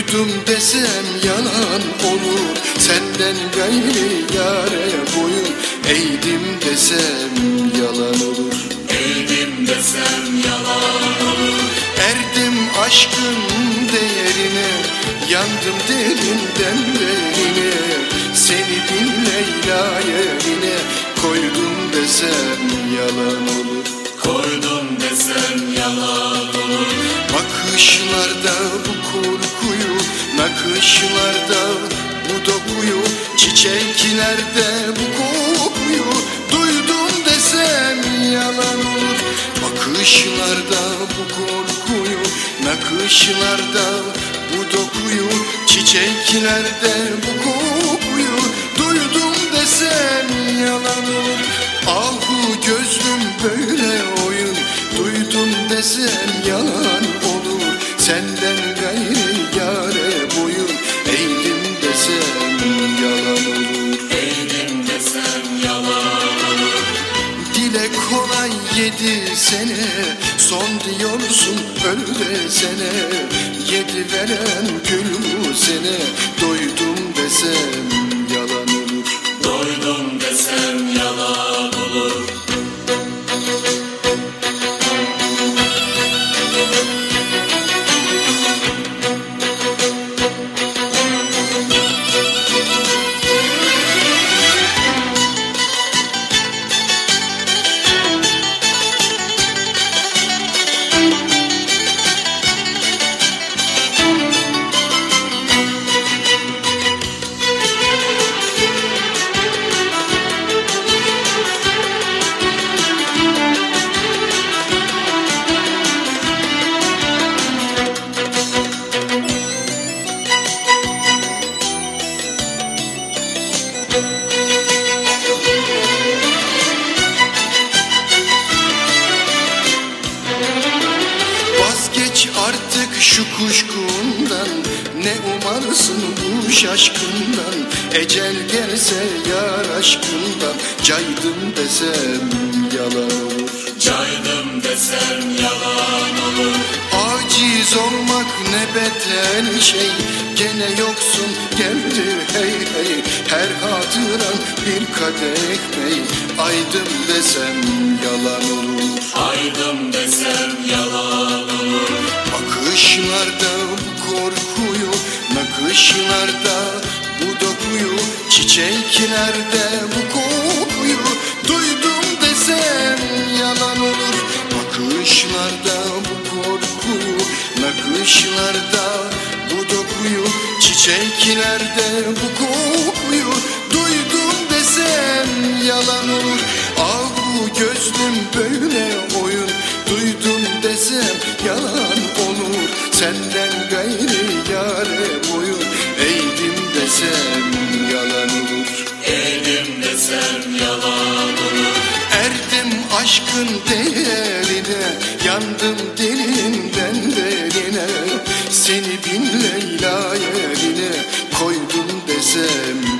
Duydum desem yalan olur. Senden gayri yare boyun. Eğdim desem yalan olur. Eğdim desem yalan olur. Erdim aşkın değerine Yandım derinden derine. Seni bin Leyla yerine Koydum desem yalan olur. Koydum desem yalan olur. Bakışlarda bu kuru Nakışlarda bu dokuyu Çiçeklerde bu kokuyu Duydum desem yalan olur. Bakışlarda bu korkuyu Nakışlarda bu dokuyu Çiçeklerde bu kokuyu Duydum desem yalan olur. Ahu gözlüm böyle oyun Duydum desem sene. Son diyorsun öl desene. Yedi veren gül bu sene? Doydum desem yalan olur. Doydum şu kuşkundan Ne umarsın bu şaşkından? Ecel gelse yar aşkından Caydım desem yalan olur. Caydım desem yalan olur. Aciz olmak ne beter şey Gene yoksun geldi hey hey. Her hatıran bir kadeh bey Aydım desem yalan olur. Aydım dokuyu Çiçeklerde bu kokuyu Duydum desem yalan olur. Bakışlarda bu korkuyu Nakışlarda bu dokuyu. Çiçeklerde bu kokuyu Duydum desem yalan olur. Ah bu gözlüm böyle oyun. Duydum desem yalan olur. Senden gayri yare değerine Yandım dilinden derine Seni bin Leyla yerine Koydum desem